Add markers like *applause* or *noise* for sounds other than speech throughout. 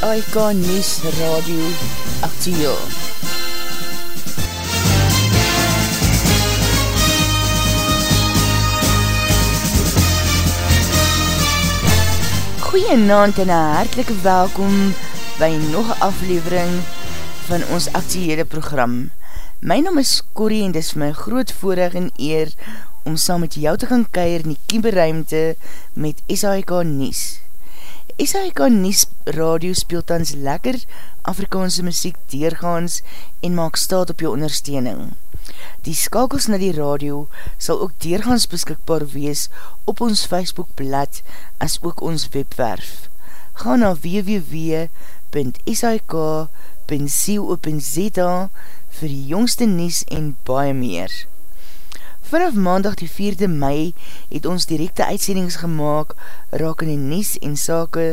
SAIK News Radio Actieel. Goeie naand en een hartelike welkom by nog aflevering van ons actiele program. My naam is Corrie en dis my groot voorrecht en eer om saam met jou te gaan keir in die kieberuimte met SAIK News. SAIK Nies Radio speelt ons lekker Afrikaanse muziek deurgaans en maak staat op jou ondersteuning. Die skakels na die radio sal ook deurgaans beskikbaar wees op ons Facebookblad as ook ons webwerf. Ga na www.sik.co.za vir die jongste nies en baie meer. Vanaf maandag die 4de mei het ons directe uitsendings gemaakt raak in die nies en sake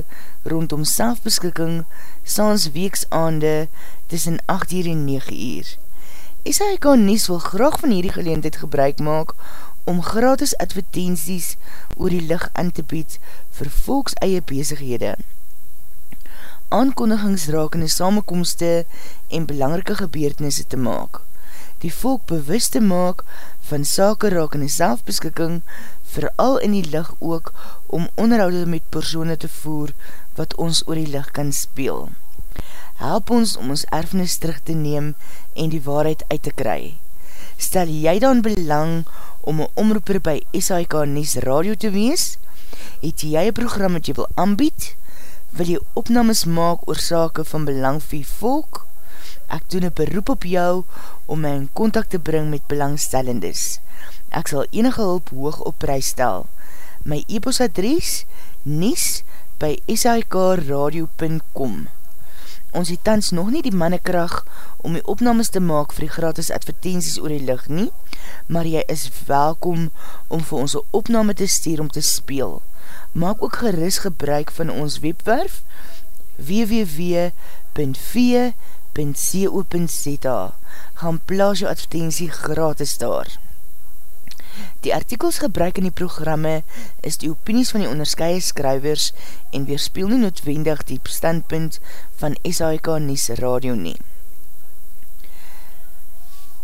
rondom selfbeskikking saans weeksaande tussen 8 uur en 9 uur. SHK Nies wil graag van hierdie geleendheid gebruik maak om gratis advertenties oor die licht aan te bied vir volks eie bezighede. Aankondigings raak in die samenkomste en belangrike gebeurtenisse te maak die volk bewust te maak van sake raak in die selfbeskikking, vooral in die licht ook om onderhoud met persoene te voer wat ons oor die licht kan speel. Help ons om ons erfenis terug te neem en die waarheid uit te kry. Stel jy dan belang om een omroeper by SHK Nies Radio te wees? Het jy een program wat jy wil aanbied? Wil jy opnames maak oor sake van belang vir volk? Ek doen een beroep op jou om my in contact te bring met belangstellendes. Ek sal enige hulp hoog op prijs stel. My e-post adres nies by sikradio.com Ons het tans nog nie die mannekrag om die opnames te maak vir die gratis advertenties oor die licht nie, maar jy is welkom om vir ons opname te stuur om te speel. Maak ook geris gebruik van ons webwerf www.v.com www.co.za gaan plaas jou advertentie gratis daar. Die artikels gebruik in die programme is die opinies van die onderskeie skrywers en weerspeel nie noodwendig die standpunt van SAIK Nies Radio nie.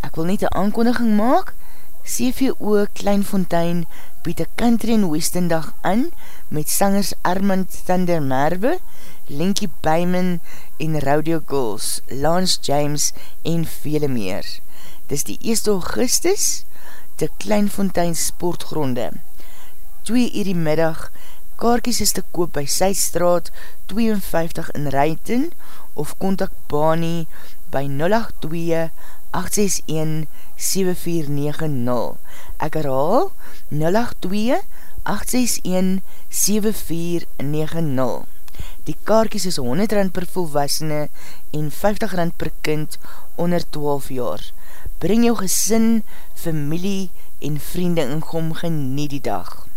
Ek wil net een aankondiging maak, CVO Kleinfontein bied een country en western dag aan met sangers Armand Thunder Merwe, Linky Byman en Radio Girls, Lance James en vele meer. Dis die 1 augustus, te Kleinfontein Sportgronde. 2 uur die middag, kaarkies is te koop by Systraat 52 in Rijten of kontak Bani by 082 861 7490. Ek herhaal 082 861 7490. Die kaartjes is 100 rand per volwassene en 50 rand per kind onder 12 jaar. Bring jou gesin, familie en vriende in kom genie die dag.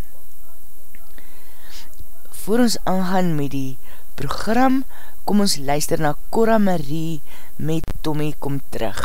Voor ons aangaan met die program, kom ons luister na Cora Marie met Tommy Kom Terug.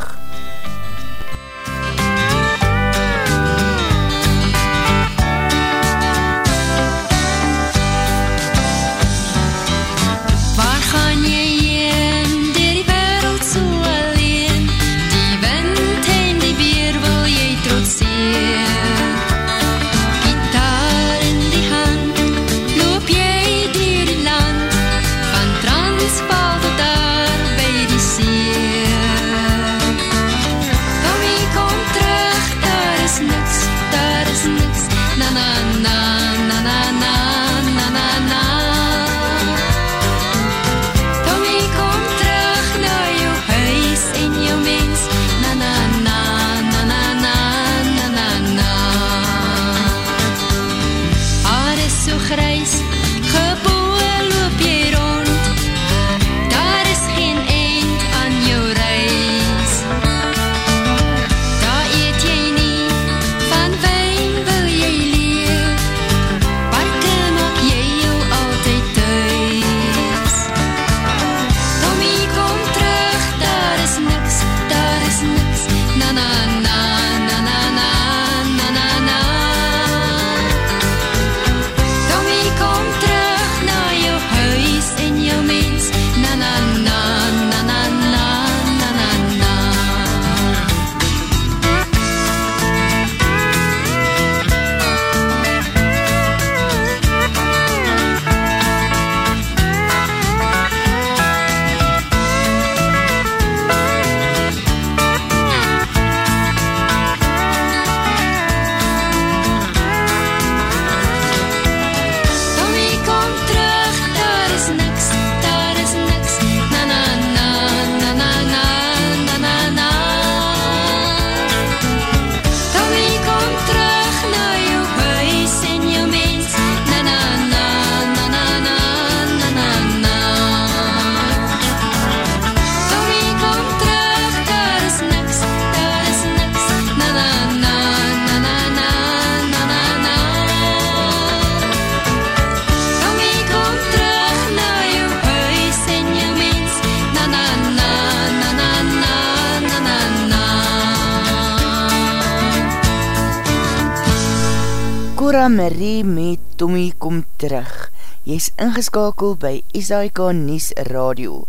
Cora Marie met Tommy kom terug. Jy is ingeskakel by SAIK Nies Radio.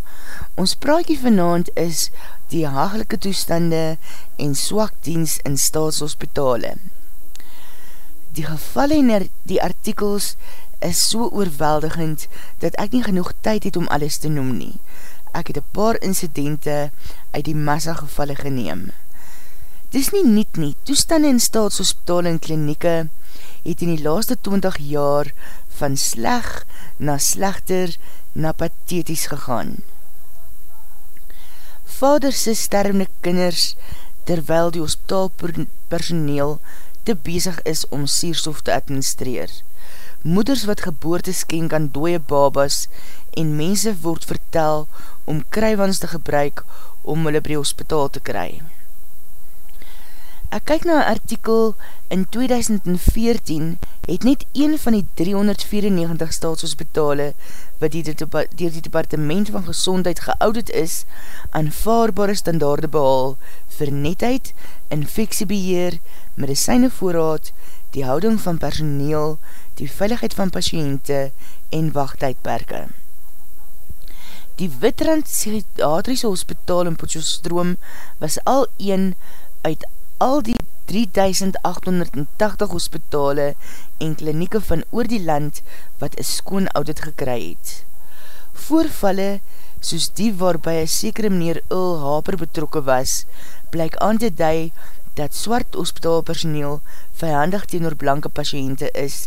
Ons praatje vanavond is die hagelike toestande en swakdienst in staatshospitale. Die geval en die artikels is so oorweldigend dat ek nie genoeg tyd het om alles te noem nie. Ek het een paar incidente uit die massa gevalle geneem. Dis nie niet nie, toestande in staatshospitale en klinieke het in die laaste 20 jaar van sleg na slechter na pathetisch gegaan. Vader sy stermende kinders terwyl die hospitaalpersoneel te bezig is om sierstof te administreer. Moeders wat geboorte skenk aan dooie babas en mense word vertel om krywans te gebruik om hulle by die hospitaal te kry. Ek kyk na een artikel in 2014 het net een van die 394 staatshospitale wat die, dier die departement van gezondheid geouderd is aanvaarbare standaarde behaal vir netheid, infectiebeheer, medicijne voorraad, die houding van personeel, die veiligheid van patiënte en wachttijdperke. Die Witrand Psychiatrische Hospitaal in Potjostroom was al een uit al die 3880 hospitale en klinieke van oor die land wat een skoon audit gekry het. Voorvalle, soos die waarby een sekere meneer Ul Haper betrokke was, blyk aan te dui dat swart hospitaalpersoneel vijandig teenoor blanke patiënte is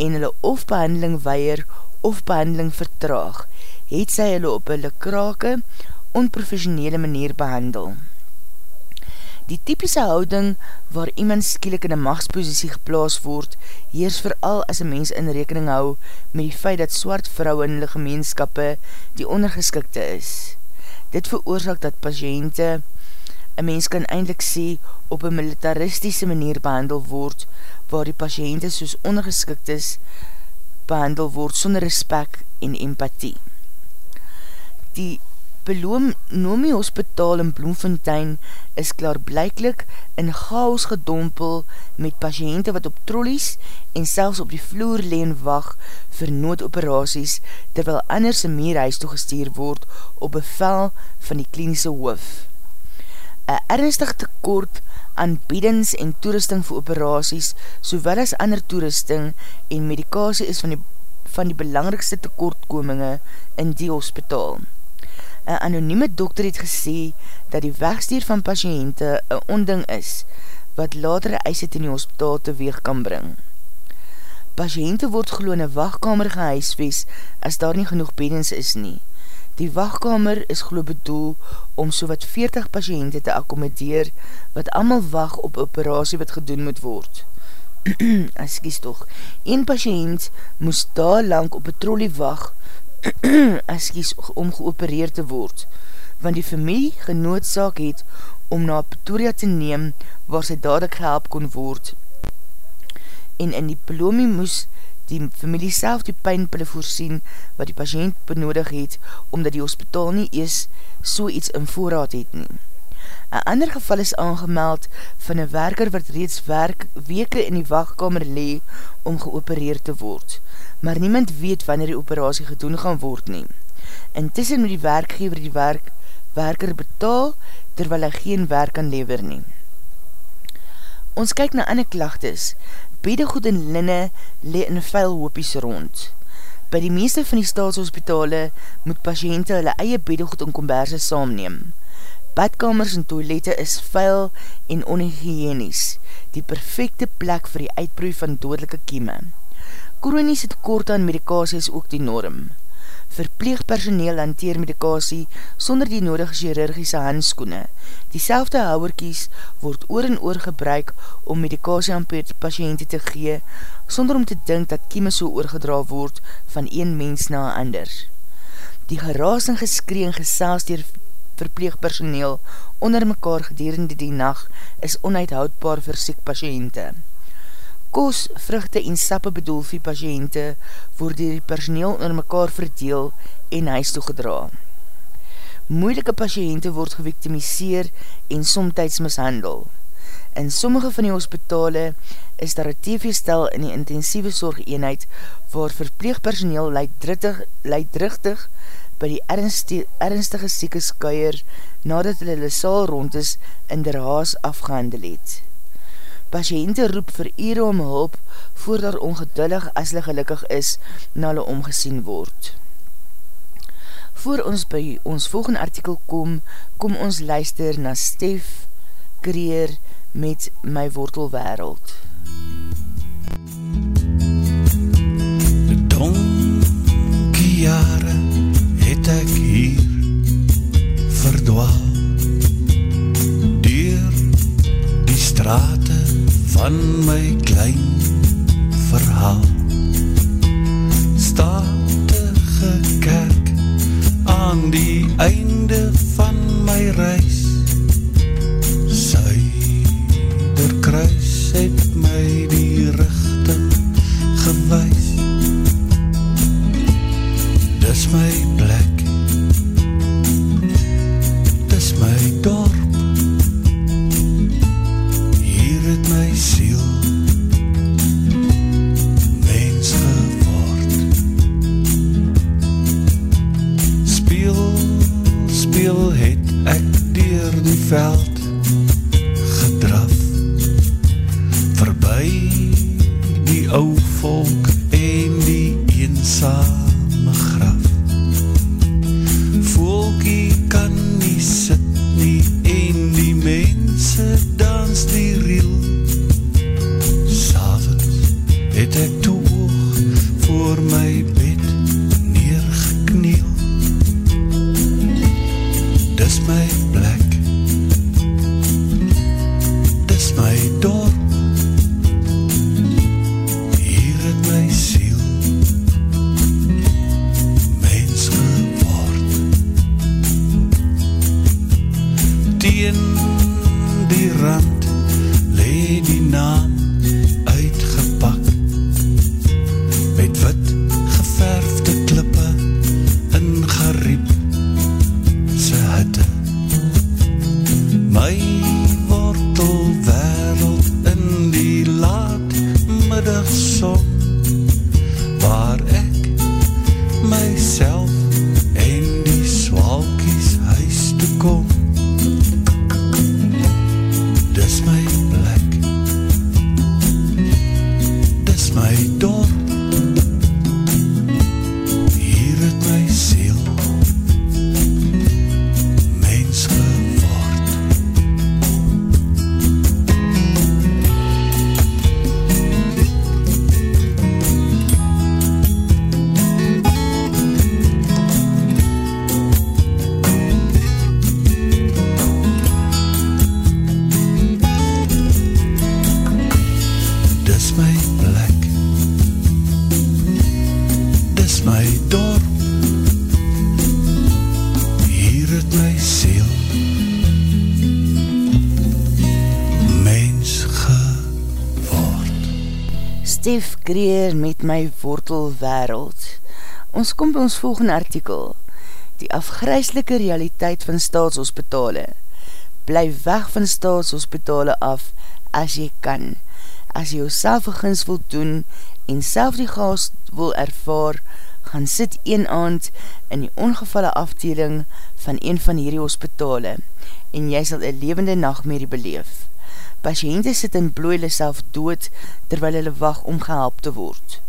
en hulle of behandeling weier of behandeling vertraag, het sy hulle op hulle krake onprofessionele manier behandel. Die typische houding waar iemand skielik in een machtsposisie geplaas word, heers vooral as een mens in rekening hou met die feit dat swart vrou in die gemeenskappe die ondergeskikte is. Dit veroorzaak dat patiënte een mens kan eindelijk sê op een militaristische manier behandel word, waar die patiënte soos ondergeskikt is behandel word sonder respect en empathie. Die Beloom Nomi Hospitaal in Bloemfontein is klaarblijklik in chaos gedompel met patiënte wat op trollies en selfs op die vloer leen wacht vir noodoperaties terwyl anders een meer huis toegesteer word op bevel van die kliniese hoof. Een ernstig tekort aan biedens en toerusting vir operaties sowel as ander toerusting en medikasie is van die, van die belangrikste tekortkominge in die hospitaal. Een anonieme dokter het gesê dat die wegstuur van patiënte een onding is, wat latere eise in die hospitaal teweeg kan bring. Patiënte word geloo in een wachtkamer gehuiswees as daar nie genoeg bedens is nie. Die wachtkamer is geloo bedoel om so wat 40 patiënte te akkomodeer wat allemaal wacht op operatie wat gedoen moet word. *clears throat* kies toch, een patiënt moes daar lang op een trolley wacht *clears throat* kies om geopereer te word, want die familie genoodzaak het om na Pretoria te neem waar sy dadelijk gehelp kon word. En in die pelomie moes die familie self die pijnpille voorsien wat die patiënt benodig het, omdat die hospitaal nie ees so iets in voorraad het nie. Een ander geval is aangemeld van een werker wat reeds werk weke in die wachtkamer lee om geopereer te word, maar niemand weet wanneer die operatie gedoen gaan word nie. Intussen moet die werkgever die werk, werker betaal terwyl hy geen werk kan lever nie. Ons kyk na ander klachtes. Bedegoed en linne lee in vuil hoopies rond. By die meeste van die staatshospitale moet patiënte hulle eie bedegoed en komberse saamneem. Badkamers en toilette is vuil en onhygienies, die perfecte plek vir die uitbroei van dodelike kieme. Kroniese tekort aan medikasie is ook die norm. Verpleegpersoneel hanteer medikasie sonder die nodige chirurgische handskoene. Die selfde houwerkies word oor en oor gebruik om medikasie aan patiënte te gee, sonder om te dink dat kieme so oorgedra word van een mens na ander. Die geraas en geskree en gesels dier verpleegpersoneel onder mekaar gedurende die nacht is onuithoudbaar vir siek patiënte. Kos, vruchte en sappe bedoel vir patiënte word die personeel onder mekaar verdeel en huis toegedra. Moeilike patiënte word gewiktimiseer en somtijds mishandel. In sommige van die hospitale is daar een TV-stel in die intensieve zorgeenheid waar verpleegpersoneel leidrichtig by die ernstige sieke skuier nadat hulle hulle saal rond is in der haas afgehandel het. Patiënte roep vir ure om hulp voor daar ongeduldig as hulle gelukkig is na hulle omgesien word. Voor ons by ons volgende artikel kom, kom ons luister na Stef Kreer met My Wortel Wereld. De donkie jare het ek hier verdwaal Deur die strate van my klein verhaal. Statige kerk aan die einde van my reis Teen die rand lee die naam Stef Kreer met my wortel wereld. Ons kom by ons volgende artikel. Die afgryslike realiteit van staatshospitale. Bly weg van staatshospitale af as jy kan. As jy jouself vergins wil doen en self die gas wil ervaar, gaan sit een aand in die ongevalle afdeling van een van hierdie hospitale en jy sal een levende nachtmerrie beleef. Patiënte sit en bloei hulle self dood terwyl hulle wacht om gehelp te word.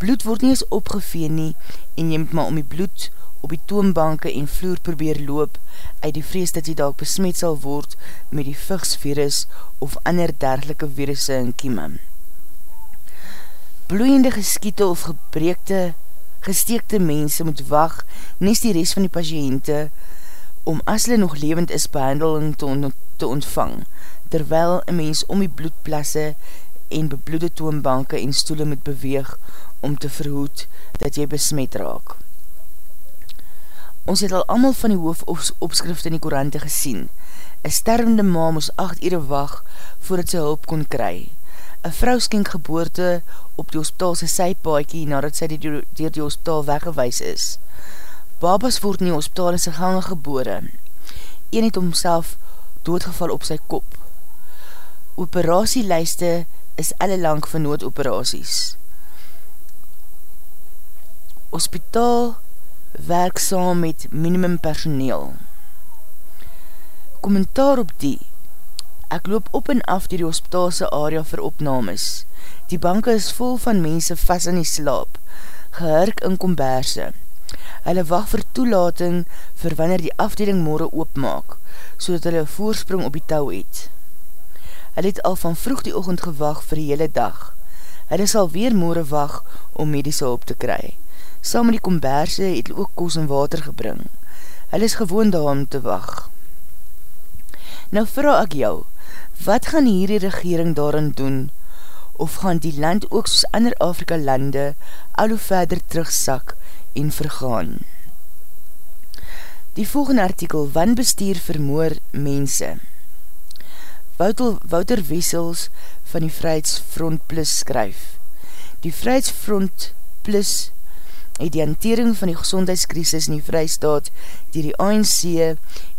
Bloed word nie eens opgeveen nie en jy moet maar om die bloed op die toonbanke en vloer probeer loop uit die vrees dat jy dalk besmet sal word met die vigsvirus of ander dergelike virusse en kieme. Bloeiende geskiete of gebreekte gesteekte mense moet wacht nes die rest van die patiënte om as hulle nog levend is behandeling te, on te ontvang, terwyl een mens om die bloedplasse en bebloede toonbanke en stoele moet beweeg om te verhoed dat jy besmet raak. Ons het al amal van die hoofopskrifte in die korante gesien. Een stervende ma moes 8 ure wacht voordat sy hulp kon kry. Een vrou skenk geboorte op die hospitaalse sypaaikie nadat sy dier die, die hospitaal weggewys is. Babas word in die hospitaal in sy gange gebore. Een het homself doodgeval op sy kop. Operatielijste is alle lang van noodoperaties. Hospitaal werk saam met minimum personeel. Kommentaar op die Ek loop op en af die hospitaalse area vir opnames. Die banke is vol van mense vast in die slaap, gehurk in komberse. Hulle wacht vir toelating vir wanneer die afdeling morgen oopmaak, so dat hulle voorsprong op die touw het. Hulle het al van vroeg die oogend gewacht vir die hele dag. Hulle sal weer morgen wacht om medische hulp te kry. Saam met die komberse het hulle ook koos en water gebring. Hulle is gewoon daar om te wacht. Nou vraag ek jou, wat gaan hierdie regering daarin doen, of gaan die land ook soos ander Afrika lande al hoe verder terugsak en vergaan? Die volgende artikel, wanbestuur vermoor mense. Wouter, Wouter Wessels van die Vrijheidsfront Plus skryf. Die Vrijheidsfront Plus het die hantering van die gezondheidskrisis in die vrystaat dier die ANC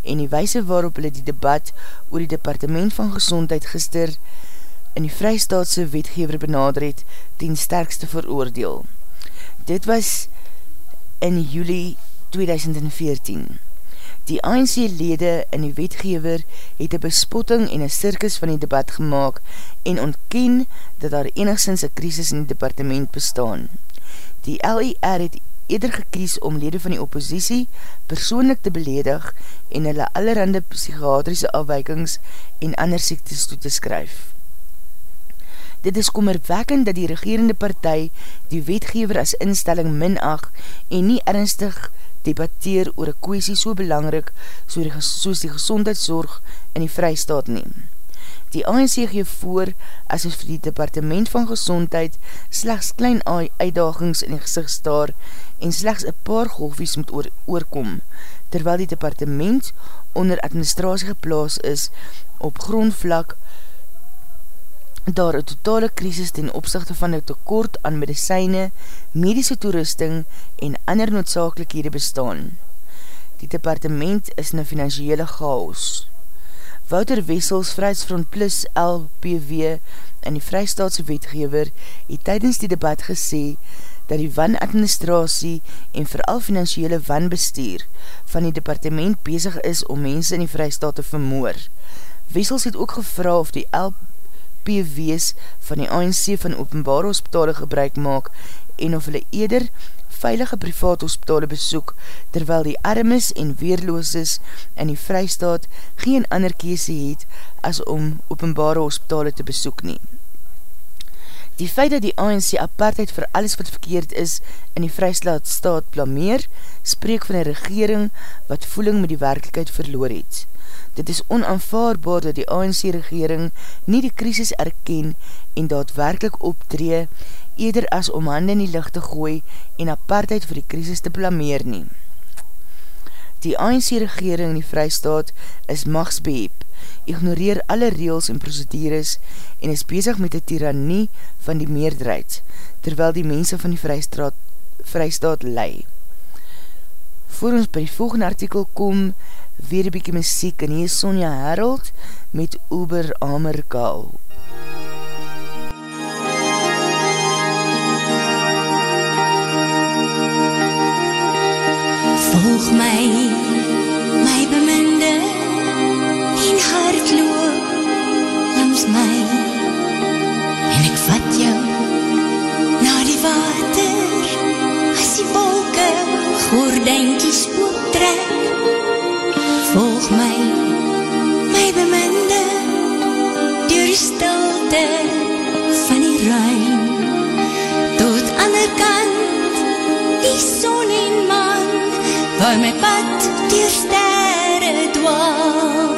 en die wijse waarop hulle die debat oor die departement van gezondheid gister in die vrystaatse wetgever benader het ten sterkste veroordeel. Dit was in juli 2014. Die ANC-lede in die wetgever het een bespotting en een circus van die debat gemaakt en ontken dat daar enigszins een krisis in die departement bestaan. Die LER het eerder gekies om lede van die oppositie persoonlik te beledig en hulle allerhande psychiatrische afwijkings en ander siektes toe te skryf. Dit is kommerwekkend dat die regerende partij die wetgever as instelling minag en nie ernstig debatteer oor een kwestie so belangrik soos die gezondheidszorg in die vrystaat neem. Die ANC gee voor as vir die departement van gezondheid slechts klein uitdagings in die gezicht staar en slechts een paar golfies moet oor, oorkom, terwyl die departement onder administratie geplaas is op grondvlak daar een totale krisis ten opzichte van die tekort aan medicijne, medische toerusting en ander noodzakelikhede bestaan. Die departement is in een financiële chaos. Wouter Wessels, Vrijheidsfront Plus LPW en die Vrijstaatse wetgever het tydens die debat gesê dat die wanadministratie en vooral financiële wanbestuur van die departement bezig is om mense in die Vrijstaat te vermoor. Wessels het ook gevra of die LPW's van die ANC van openbare hospitale gebruik maak en of hulle eder veilige privaat hospitale besoek, terwyl die armes en weerlooses in die vrystaat geen ander kese het as om openbare hospitale te besoek nie. Die feit dat die ANC apartheid vir alles wat verkeerd is in die vrystaat staat blameer, spreek van een regering wat voeling met die werkelijkheid verloor het. Dit is onaanvaarbaar dat die ANC regering nie die krisis erken en daadwerkelijk optree eerder as om handen in die licht te gooi en apartheid vir die krisis te blameer neem. Die ANC-regering in die vrystaat is machtsbeheep, ignoreer alle reels en procedures en is bezig met die tyrannie van die meerderheid, terwyl die mense van die vrystaat, vrystaat lei. Voor ons by die volgende artikel kom, weer een bykie muziek en hier is Sonja Harold met Uber Amerkau. Volg my gordijntjies optrek. Volg my, my beminde, door die stilte van die ruim, tot ander kant, die son en maan, waar my pad dier sterre dwaal.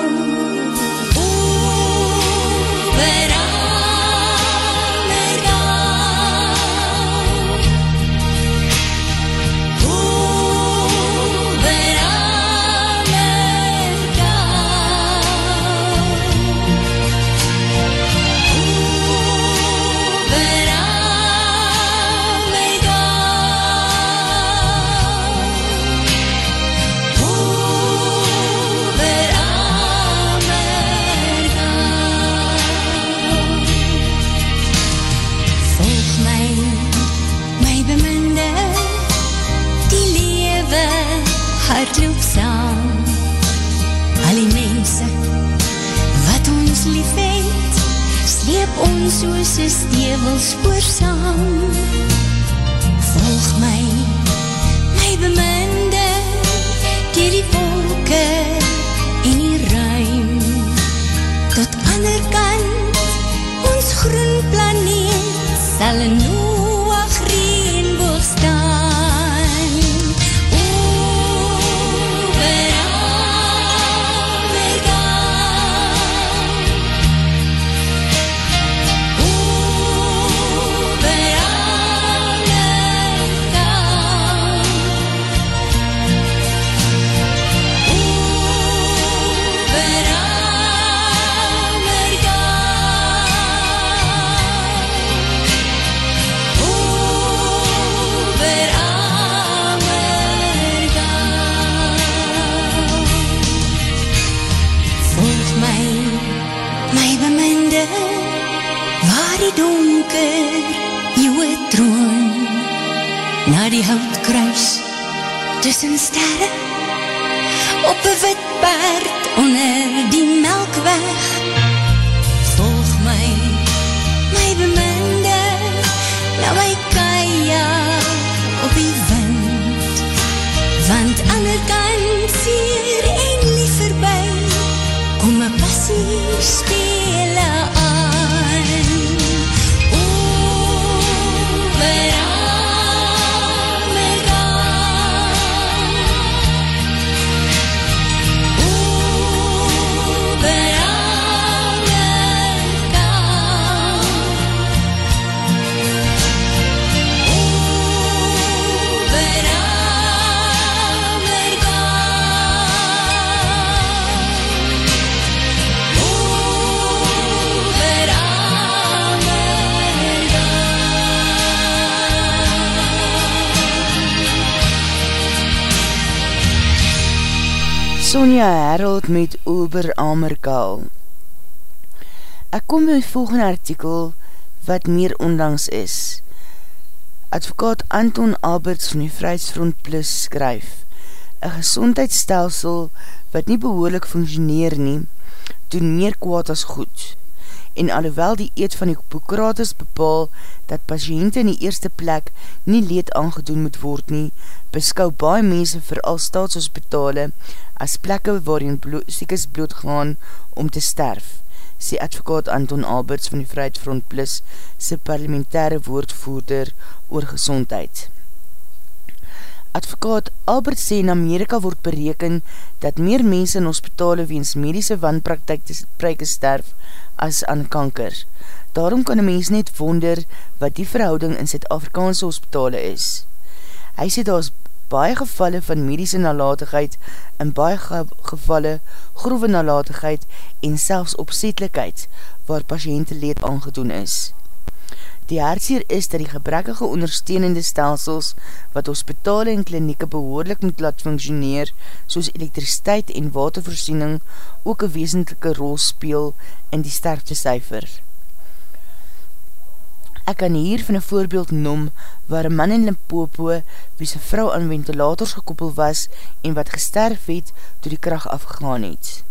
Donker jou troon, na die houtkruis, tussen sterre, op een wit paard onder die melkweg. Volg my, my beminde, na my kaja op die wind, want ander kant vier en lief verby, kom my passie spele Sonja Herold met Ober Amerkaal. Ek kom by die volgende artikel wat meer onlangs is. Advokaat Anton Alberts van die Vrijheidsfront Plus skryf Een gezondheidsstelsel wat nie behoorlik functioneer nie, doen meer kwaad as goed. En alhoewel die eed van die Hippokrates bepaal dat patiënte in die eerste plek nie leed aangedoen moet word nie, beskou baie mense vir al staatshospitale as plekke waarin siekes blootgaan om te sterf, sê advokaat Anton Alberts van die Vrijheidsfront Plus sy parlementaire woordvoerder oor gezondheid. Advokaat Albert sê in Amerika word bereken dat meer mense in hospitale weens medische wanpraktijke sterf as aan kanker. Daarom kan een mens net wonder wat die verhouding in Zuid-Afrikaanse hospitale is. Hy sê daar is baie gevalle van medische nalatigheid en baie ge gevalle grove nalatigheid en selfs opzetlikheid waar patiënte leed aangedoen is. Die hartseer is dat die gebrekkige ondersteunende stelsels wat hospitale en klinieke behoorlik moet laat functioneer soos elektriciteit en watervoorziening ook een wezentlike rol speel in die sterfte cijfer. Ek kan hier van een voorbeeld noem waar een man in Limpopo wie sy vrou aan ventilators gekoppel was en wat gesterf het toe die kracht afgegaan het.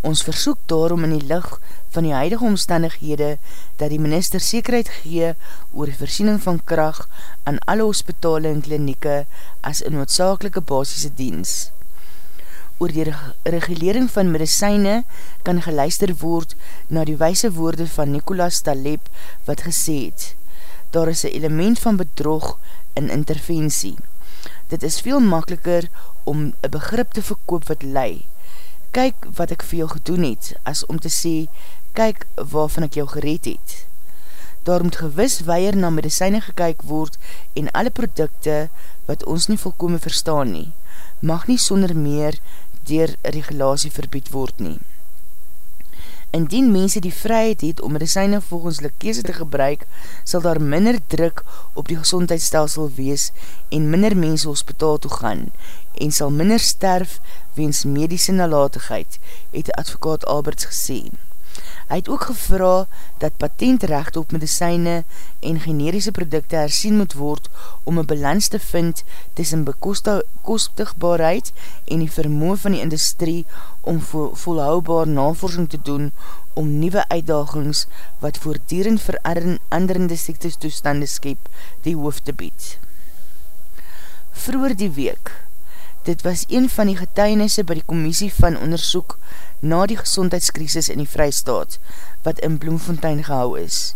Ons versoek daarom in die licht van die huidige omstandighede dat die minister zekerheid gee oor die voorsiening van kracht aan alle hospitale en klinieke as een noodzakelike basisse diens oor die regulering van medicijne kan geluister word na die wijse woorde van Nicolas Taleb wat gesê het. Daar is een element van bedrog in interventie. Dit is veel makkeliker om een begrip te verkoop wat lei. Kyk wat ek vir jou gedoen het, as om te sê, kyk waarvan ek jou gereed het. Daar moet gewis weier na medicijne gekyk word en alle producte wat ons nie volkome verstaan nie, mag nie sonder meer dier regulatie verbied word nie. Indien mense die vryheid het om medicijne volgens lekese te gebruik, sal daar minder druk op die gezondheidsstelsel wees en minder mense hospitaal toe gaan en sal minder sterf weens medische nalatigheid, het die advokaat Alberts gesê. Hy het ook gevra dat patentrecht op medicijne en generische producte hersien moet word om een balans te vind tussen bekostigbaarheid en die vermoe van die industrie om volhoubaar navorsing te doen om nieuwe uitdagings wat voordierend veranderende siektestoestande skep die hoofd te bied. Vroer die week, dit was een van die getuinisse by die commissie van onderzoek na die gezondheidskrisis in die Vrijstaat, wat in Bloemfontein gehou is.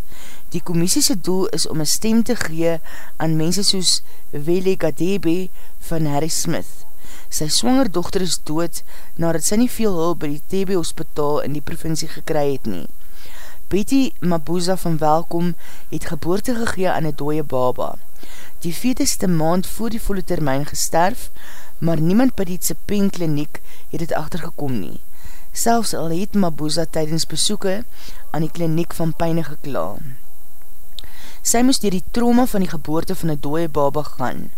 Die commissiese doel is om een stem te gee aan mense soos Wele Gadebe van Harry Smith. Sy swanger dochter is dood nadat sy nie veel hulp by die TB hospitaal in die provincie gekry het nie. Betty Mabuza van Welkom het geboorte gegee aan een dooie baba. Die veteste maand voor die volle termijn gesterf, maar niemand by die Tsepeng kliniek het het achtergekom nie. Selfs al het Mabuza tydens besoeke aan die kliniek van pijne gekla. Sy moest dier die trauma van die geboorte van die dooie baba gaan.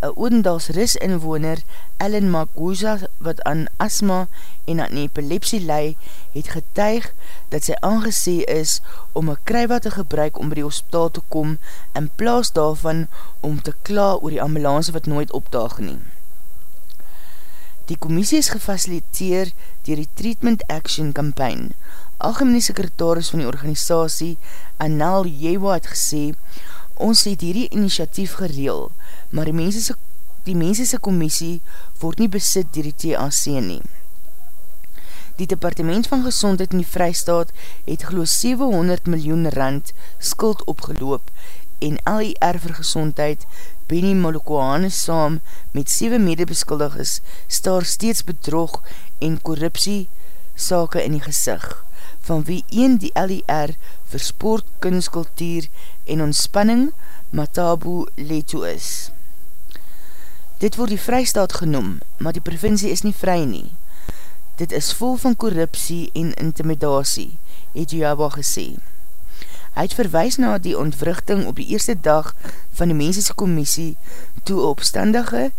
Een Oudendals ris inwoner, Ellen Maguza, wat aan asma en aan epilepsie lei, het getuig dat sy aangesee is om een kruiwa te gebruik om by die hospitaal te kom in plaas daarvan om te kla oor die ambulance wat nooit opdaag nie. Die commissie is gefaciliteer dier die Treatment Action Campaign. Algemene sekretaris van die organisatie, Anel Jewa, het gesê, ons het hierdie initiatief gereel, maar die mensese, die mensese commissie word nie besit dier die TAC nie. Die Departement van Gezondheid in die Vrijstaat het geloof 700 miljoen rand skuld opgeloop en LIR vir Gezondheid Benny Molokoane saam met 7 medebeskuldiges staar steeds bedrog en korruptie sake in die gezicht van wie een die LIR vir sport, kunstkultuur en ontspanning Matabu Leto is. Dit word die vrystaat genoem, maar die provincie is nie vry nie. Dit is vol van korruptie en intimidatie, het Joaba gesê. Hy het verwijs na die ontwrichting op die eerste dag van die mensese commissie toe opstandige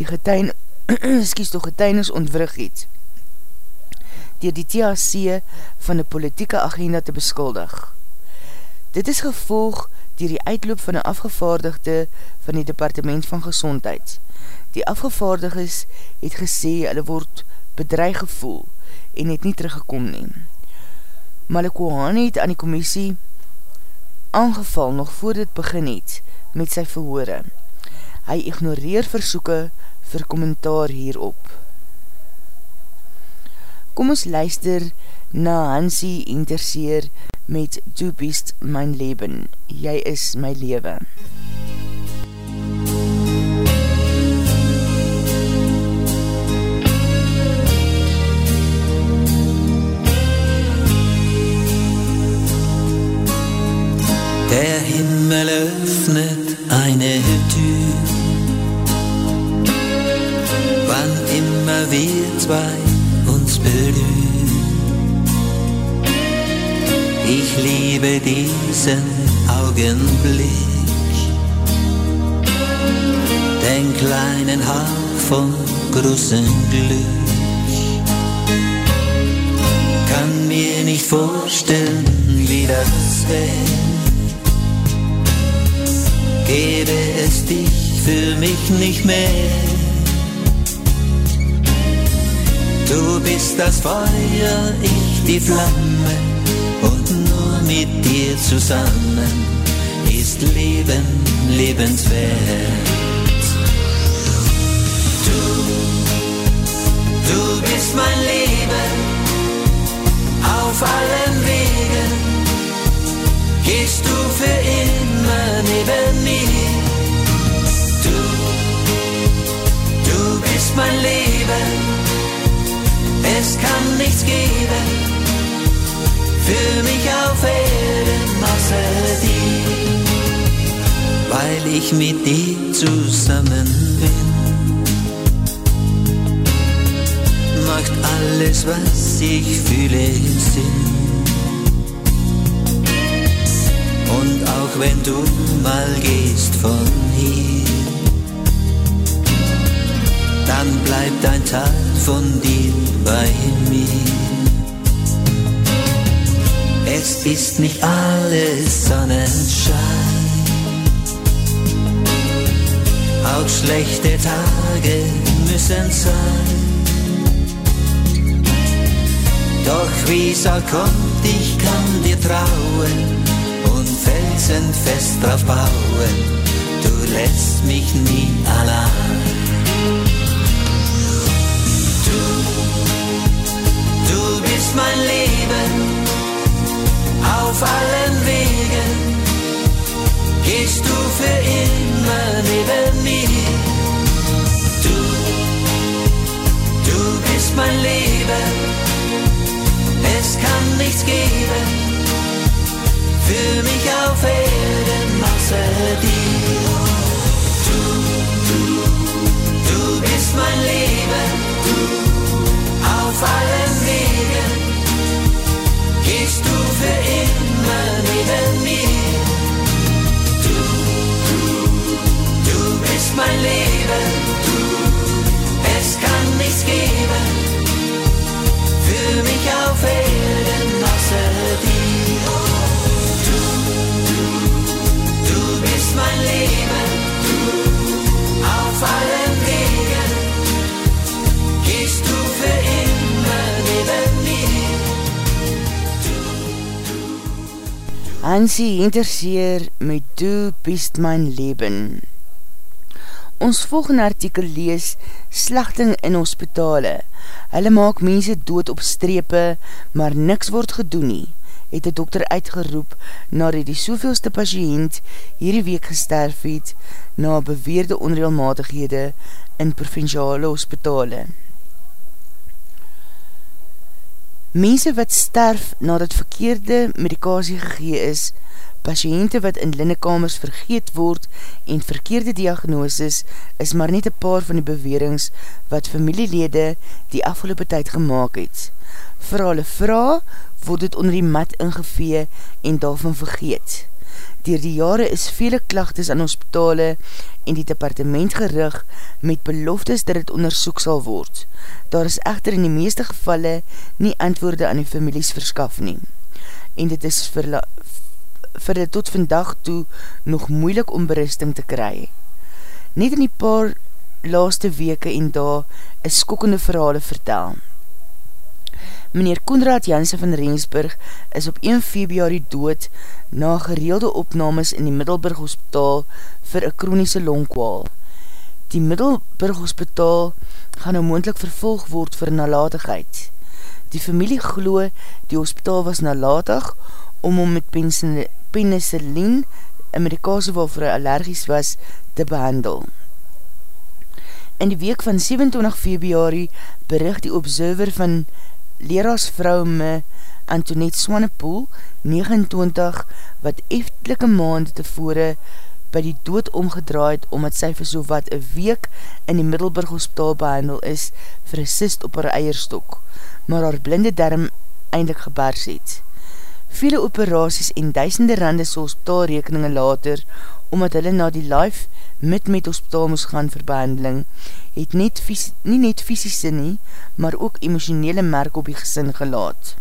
die getuin, skies *clears throat* toch getuinis ontwrig het dier die THC van die politieke agenda te beskuldig. Dit is gevolg dier die uitloop van die afgevaardigde van die Departement van Gezondheid. Die afgevaardiges het gesê hulle word bedreig gevoel en het nie teruggekom neem. Malikohane het aan die commissie aangeval nog voor dit begin het met sy verhoore. Hy ignoreer versoeken vir kommentaar hierop. Kom ons luister na Hansie Interseer met Du bist mein Leben, jy is my lewe. Der Himmel öffnet eine Tür, wann immer wir zwei berührt. Ich liebe diesen Augenblick, den kleinen Hauch von großem Glück. Kann mir nicht vorstellen, wie das wäre. Gäbe es dich für mich nicht mehr Du bist das Feuer, ich die Flamme und nur mit dir zusammen ist Leben lebenswert. Du, du bist mein Leben auf allen Wegen, gehst du für immer neben mir. Du, du bist mein Leben es kann nichts geben für mich auf Erden außer dir, weil ich mit dir zusammen bin. Macht alles, was ich fühle, Sinn. Und auch wenn du mal gehst von hier, dann bleibt ein Teil von dir bei mir. Es ist nicht alles Sonnenschein, auch schlechte Tage müssen sein. Doch wie soll kommt, ich kann dir trauen felsenfest drauf bauen. Du lässt mich nie allein. Du, du bist mein Leben auf allen Wegen. Gehst du für immer neben mir? Du, du bist mein Leben es kann nichts geben für mich auf Erden außer dir. Du, du, du bist mein Leben, du, auf allen Wegen gehst du für immer neben mir. Du, du, du bist mein Leben, du, es kann nichts geben für mich auf Erden außer dir. Mein Leben, du, auf allen Wegen gehst du für immer neben mir. Hansie Hinterseer met Du bist mein Leben. Ons volgende artikel lees Slachting in hospitale. Hulle maak mense dood op strepe, maar niks word gedoen nie, het die dokter uitgeroep nadat die soveelste patiënt hierdie week gesterf het na beweerde onreelmatighede in provinciale hospitale. Mense wat sterf nadat verkeerde medikasie gegee is, Patiënte wat in linnekamers vergeet word en verkeerde diagnoses is maar net een paar van die bewerings wat familielede die afgelopen tyd gemaakt het. Voor hulle vraag word het onder die mat ingevee en daarvan vergeet. Dier die jare is vele klachtes aan hospitale en die departement gerig met beloftes dat het onderzoek sal word. Daar is echter in die meeste gevalle nie antwoorde aan die families verskaf neem. En dit is vir dit tot vandag toe nog moeilik om berusting te kry. Net in die paar laaste weke en daar is skokkende verhale vertel. Meneer Koenraad Jansen van Rensburg is op 1 februari dood na gereelde opnames in die Middelburg Hospitaal vir een kroniese longkwaal. Die Middelburg Hospitaal gaan nou moendlik vervolg word vir nalatigheid. Die familie glo die hospitaal was nalatig om om met penicillin, een medikasie waarvoor hy allergies was, te behandel. In die week van 27 februari bericht die observer van leraarsvrou me Antoinette Swanepoel, 29, wat eftelike maand tevore by die dood omgedraaid omdat sy vir so wat een week in die Middelburg hospitaal behandel is vir een sist op haar eierstok, maar haar blinde derm eindelijk gebars het. Vele operaties en duisende rande so hospitaalrekeninge later, omdat hulle na die life met met hospitaal moes gaan vir behandeling, het net nie net fysische nie, maar ook emotionele merk op die gesin gelaat.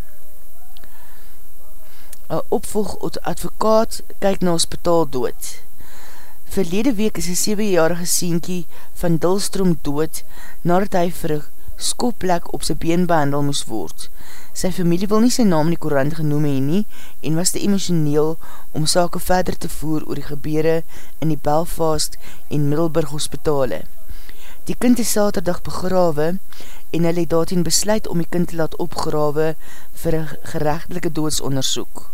Een opvolg advokaat kyk na hospitaal dood. Verlede week is een 7-jarige sienkie van Dilstroom dood, nadat hy vir een skopplek op sy been behandel moes word. Sy familie wil nie sy naam in die korant genoem heen nie en was te emotioneel om sake verder te voer oor die gebeure in die Belfast en Middelburg hospitale. Die kind is saterdag begrawe en hy het daarteen besluit om die kind te laat opgrawe vir een gerechtelike doodsonderzoek.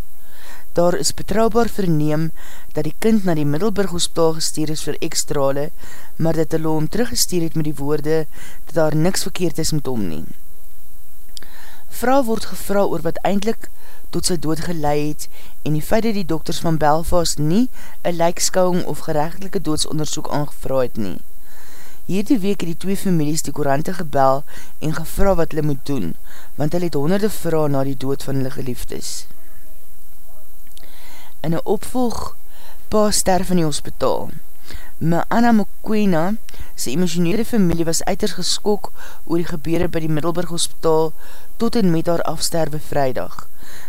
Daar is betrouwbaar verneem dat die kind na die Middelburg hospitaal gesteer is vir ekstrale, maar dat hulle hom teruggesteer het met die woorde dat daar niks verkeerd is met hom nie vrou word gevra oor wat eindelijk tot sy dood geleid het en die feit dat die dokters van Belfast nie een lijkskouwing of gerechtelike doodsonderzoek aangevra het nie. Hierdie week het die twee families die korante gebel en gevra wat hulle moet doen, want hulle het honderde vrou na die dood van hulle geliefdes. In een opvolg, pa sterf in die hospitaal. Me Anna Mokwena, sy emotionele familie was uiters geskok oor die gebeure by die Middelburg Hospitaal tot en met haar afsterwe vrijdag.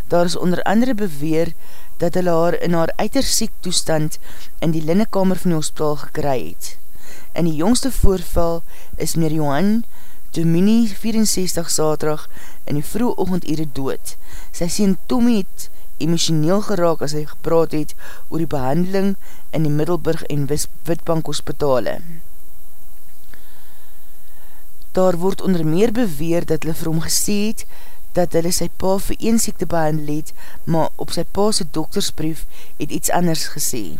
Daar is onder andere beweer dat hulle haar in haar uiters siek toestand in die linnekamer van die hospitaal gekry het. In die jongste voorval is meneer Johan Domini 64 saterdag in die vroeg ochendere dood. Sy sien Tommy het emotioneel geraak as hy gepraat het oor die behandeling in die Middelburg en Witbank hospitale. Daar word onder meer beweer dat hulle vir hom gesê het dat hulle sy pa vir een siekte behandel het, maar op sy pa sy doktersbrief het iets anders gesê.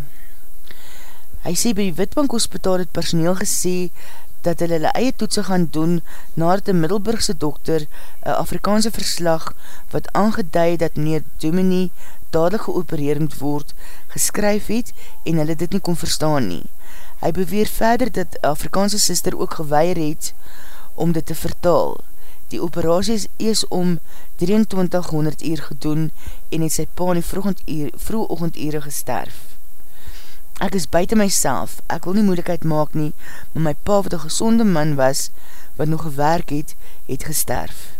Hy sê by die Witbank hospitaal het personeel gesê dat hulle hulle eie toetse gaan doen nadat die Middelburgse dokter een Afrikaanse verslag wat aangeduid dat meneer Domini dadelijk geopereer moet word, geskryf het en hulle dit nie kon verstaan nie. Hy beweer verder dat Afrikaanse sister ook geweier het om dit te vertaal. Die operatie is ees om 2300 uur gedoen en het sy pa in die vroeg ochenduur gesterf. Ek is buiten myself, ek wil nie moeilikheid maak nie, maar my pa wat een gezonde man was, wat nog gewerk het, het gesterf.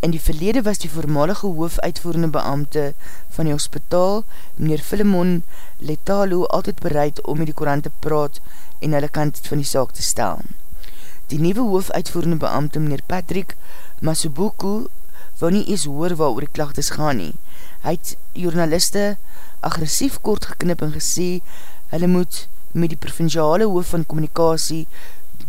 In die verlede was die voormalige hoofuitvoerende beambte van die hospitaal, meneer Philemon Letalo, altyd bereid om met die korant te praat en hulle kant van die saak te stel. Die nieuwe hoofuitvoerende beambte, meneer Patrick Masubuku, wou nie ees hoor waar oor die klachtes gaan nie. Hy het journaliste agressief kort geknip en gesê, hulle moet met die provinciale hoof van communicatie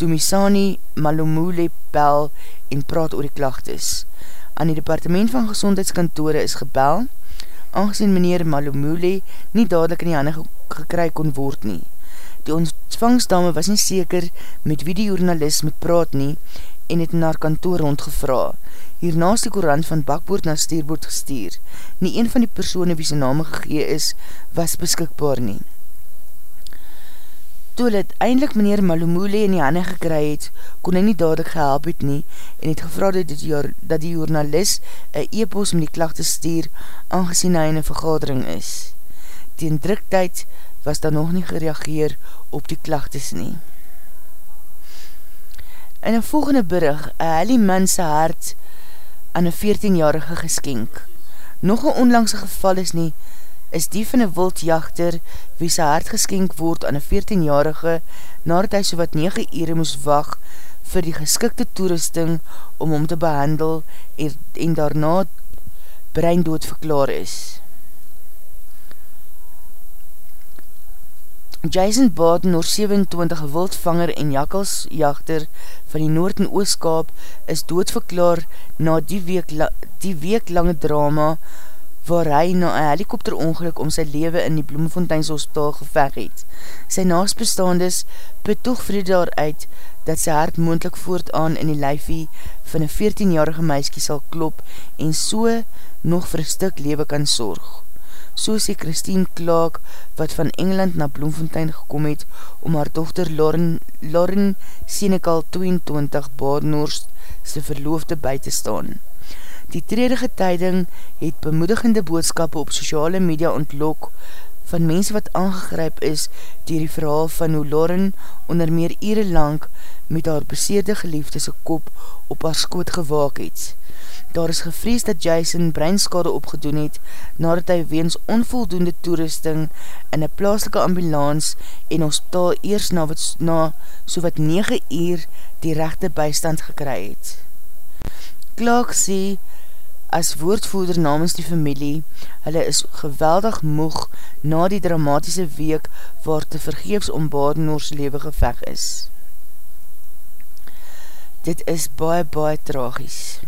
Domisani Malomule bel en praat oor die klachtes. Aan die departement van gezondheidskantore is gebel, aangezien meneer Malomule nie dadelijk in die handen gekry kon word nie. Die ontvangsdame was nie seker met wie die journalist moet praat nie en het naar kantoor rondgevra. Hiernaast die korant van bakboord na steerboord gestuur. Nie een van die persoene wie sy name gegee is, was beskikbaar nie. Toe het eindelijk meneer Malumule in die handen gekry het, kon hy nie dadelijk gehelp het nie en het gevra dat die, dat die journalist een e-post met die klachte stuur, aangezien hy in een vergadering is. Die indruktijd was dan nog nie gereageer op die klachtes nie. In een volgende brug, een helie mense hart aan een 14-jarige geskenk. Nog een onlangse geval is nie, is die van een wildjachter wie sy hart geskenk word aan een 14-jarige nadat hy so wat 9 ure moes wacht vir die geskikte toerusting om om te behandel en, en daarna breindood verklaar is. Jason Baden, oor 27 wildvanger en jakkalsjachter van die Noord- en Ooskaap, is doodverklaar na die week, die week lange drama waar hy na een helikopterongeluk om sy leven in die Bloemfonteins hospitaal geveg het. Sy naastbestaandes toch vrede daaruit dat sy hart moendlik voortaan in die lijfie van een 14-jarige meiskie sal klop en so nog vir stuk leven kan sorg so sê Christine Clark, wat van Engeland na Bloemfontein gekom het, om haar dochter Lauren, Lauren Senecal 22 Badenhorst sy verloofde by te staan. Die tredige tyding het bemoedigende boodskappe op sociale media ontlok van mense wat aangegryp is dier die verhaal van hoe Lauren onder meer ere lang met haar beseerde geliefde sy kop op haar skoot gewaak het. Daar is gevrees dat Jason breinskade opgedoen het nadat hy weens onvoldoende toerusting in een plaaslike ambulans en hospitaal eers na, wat, na so wat 9 uur die rechte bystand gekry het. Klaak sê as woordvoerder namens die familie, hulle is geweldig moeg na die dramatiese week waar te vergeefs om Badenors lewe geveg is. Dit is baie, baie tragies.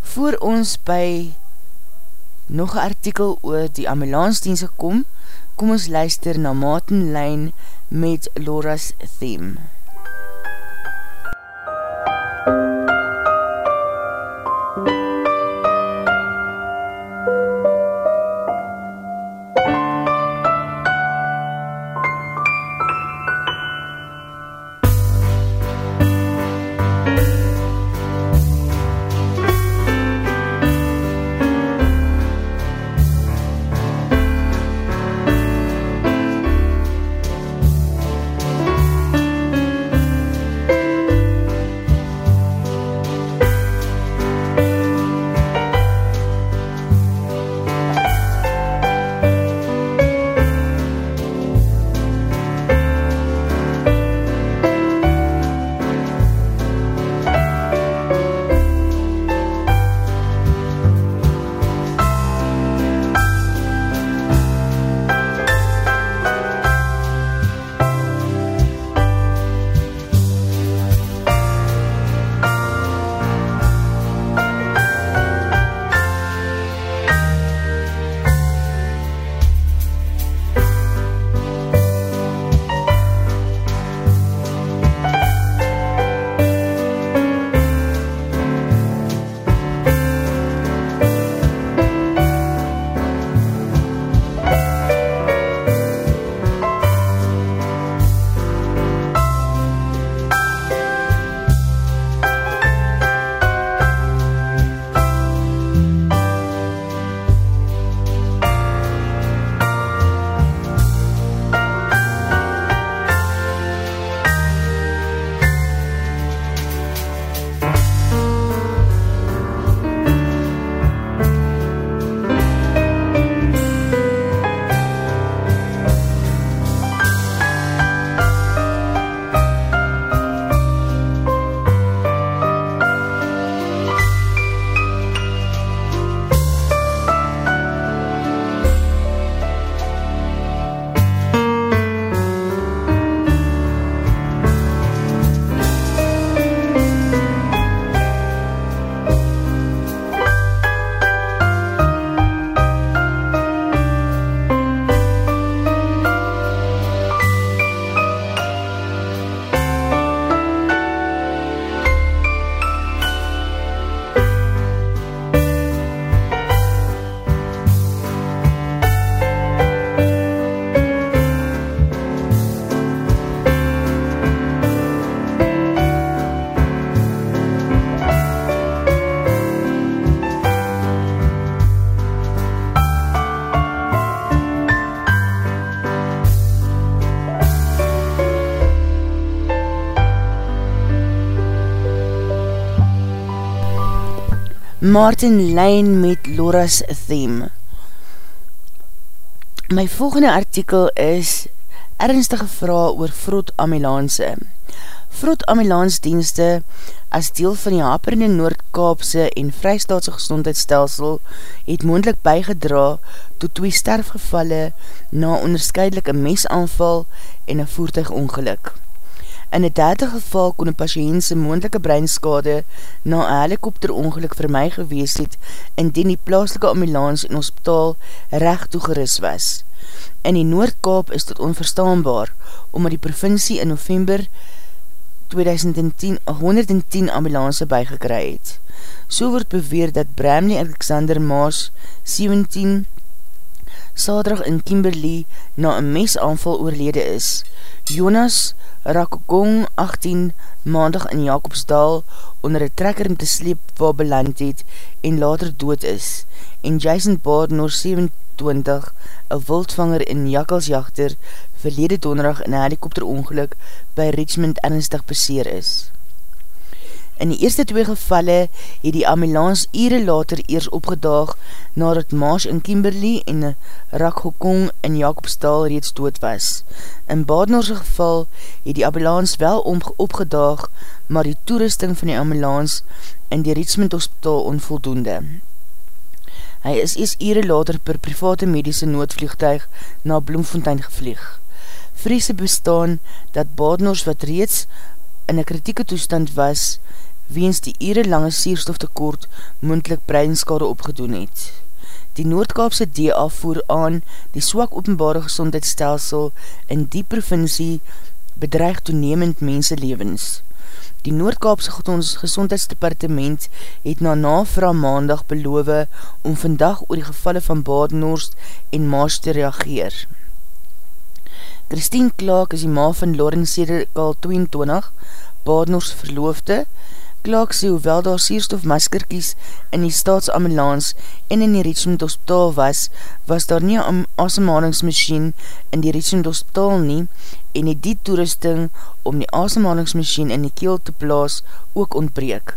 Voor ons by nog een artikel oor die ambulansdienst kom, kom ons luister na Martin Lijn met Laura's Theme. Martin Lijn met Laura's Theme. My volgende artikel is ernstige vraag oor vroed ambulance. Vroed ambulansdienste as deel van die haperende Noord-Kaapse en Vrystaatse gezondheidsstelsel het moendlik bygedra tot twee sterfgevalle na onderscheidelik een mesaanval en een voertuigongeluk. In die derde geval kon een patiëntse moendelike breinskade na een helikopterongeluk vir my gewees het indien die plaaslike ambulans en hospitaal recht toegeris was. In die Noordkaap is dit onverstaanbaar, omdat die provincie in november 2010 110 ambulance bygekry het. So word beweer dat Bramley Alexander Maas 17 saterdag in Kimberley na een mesaanval oorlede is. Jonas Rakokong 18 maandag in Jacobsdal onder een trekker in te sleep waar beland het en later dood is en Jason Badenor 27 een wildvanger in Jakkelsjachter verlede donderdag in een helikopterongeluk by Richmond ernstig beseer is. In die eerste twee gevalle het die ambulans ure later eers opgedaag nadat Maas in Kimberley en Rakhokong in Jacobstal reeds dood was. In Badenorse geval het die ambulans wel opgedaag, maar die toerusting van die ambulans in die Richmond Hospital onvoldoende. Hy is eers ure later per private medische noodvliegtuig na Bloemfontein gevlieg. Vreese bestaan dat Badenors wat reeds in een kritieke toestand was, weens die ere lange sierstoftekort moendlik breinskade opgedoen het. Die Noordkaapse DA voer aan die swak openbare gezondheidsstelsel in die provincie bedreig toenemend menselevens. Die Noordkaapse gezondheidsdepartement het na navra maandag beloof om vandag oor die gevalle van Badenhorst en Maas te reageer. Christine Klaak is die ma van Lauren Sedekal 22, Badenhorst verloofde, Klaak sê hoewel daar sierstofmaskerkies in die staatsambulans en in die Richmond Hospital was, was daar nie een asemhalingsmachine in die Richmond Hospital nie en die die toerusting om die asemhalingsmachine in die keel te plaas ook ontbreek.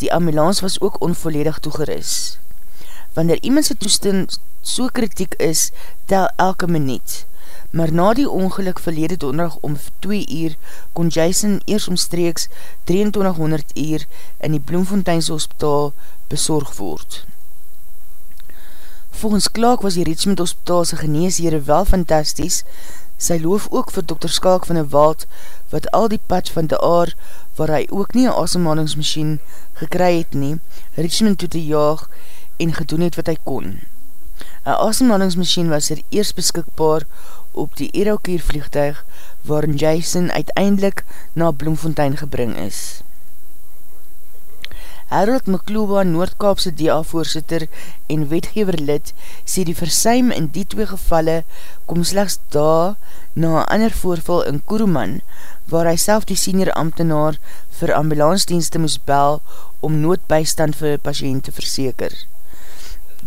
Die ambulans was ook onvolledig toegeris. Wanneer iemandse toestand so kritiek is, tel elke minuut maar na die ongeluk verlede donderdag om 2 uur kon Jason eers omstreeks 2300 uur in die Bloemfonteinse hospitaal bezorg word. Volgens Klaak was die Richmond hospitaalse geneesheere wel fantasties, sy loof ook vir Dr. Skalk van die Wald, wat al die pad van de aar, waar hy ook nie een asemhalingsmachine gekry het nie, Richmond toe te jaag en gedoen het wat hy kon. Een asemhalingsmachine was er eerst beskikbaar op die Erokeer vliegtuig waarin Jason uiteindelik na Bloemfontein gebring is. Harold McLuba, Noordkaapse DA-voorzitter en wetgever lid, sê die versuim in die twee gevalle kom slechts daar na een ander voorval in Kuruman, waar hy self die senior ambtenaar vir ambulansdienste moes bel om noodbijstand vir patiënt te verseker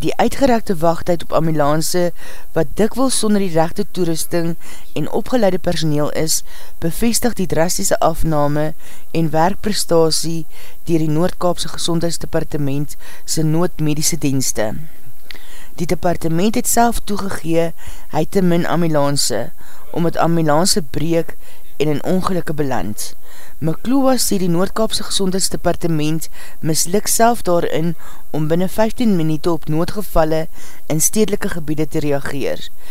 die uitgerekte wachtheid op ambulance, wat dikwels sonder die rechte toerusting en opgeleide personeel is, bevestig die drastische afname en werkprestatie dier die Noordkaapse Gezondheidsdepartement sy noodmedische dienste. Die departement het self toegegee, hy te min ambulance, om het ambulance breek en in ongelukke beland. McCloa sê die Noordkaapse Gezondheidsdepartement mislik self daarin om binnen 15 minuut op noodgevalle in stedelike gebiede te reageer.